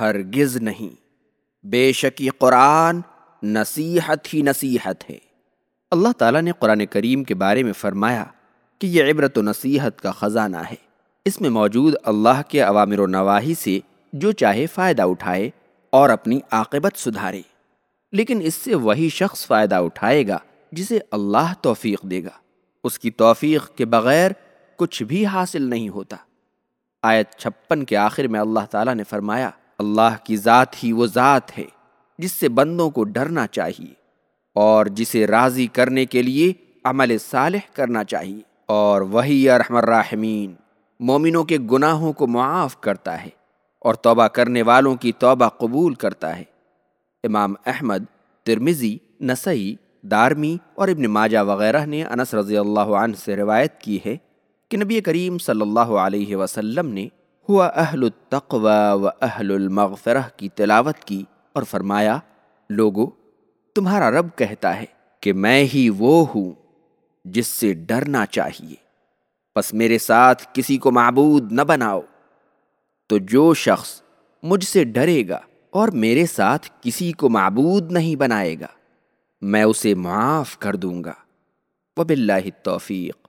ہرگز نہیں۔ بے شک یہ قرآن نصیحت ہی نصیحت ہے۔ اللہ تعالیٰ نے قرآن کریم کے بارے میں فرمایا کہ یہ عبرت و نصیحت کا خزانہ ہے۔ اس میں موجود اللہ کے عوامر و نواحی سے جو چاہے فائدہ اٹھائے اور اپنی عاقبت سدھارے۔ لیکن اس سے وہی شخص فائدہ اٹھائے گا جسے اللہ توفیق دے گا۔ اس کی توفیق کے بغیر کچھ بھی حاصل نہیں ہوتا۔ آیت چھپن کے آخر میں اللہ تعالیٰ نے فرمایا، اللہ کی ذات ہی وہ ذات ہے جس سے بندوں کو ڈرنا چاہیے اور جسے راضی کرنے کے لیے عمل صالح کرنا چاہیے۔ اور وہی ارحم الراحمین مومنوں کے گناہوں کو معاف کرتا ہے اور توبہ کرنے والوں کی توبہ قبول کرتا ہے۔ امام احمد ترمزی نسئی دارمی اور ابن ماجہ وغیرہ نے انس رضی اللہ عنہ سے روایت کی ہے کہ نبی کریم صلی اللہ علیہ وسلم نے ہوا اہل التقوی و اہل المغفرہ کی تلاوت کی اور فرمایا، لوگو، تمہارا رب کہتا ہے کہ میں ہی وہ ہوں جس سے ڈرنا چاہیے۔ بس میرے ساتھ کسی کو معبود نہ بناؤ۔ تو جو شخص مجھ سے ڈرے گا اور میرے ساتھ کسی کو معبود نہیں بنائے گا، میں اسے معاف کر دوں گا۔ وباللہ التوفیق۔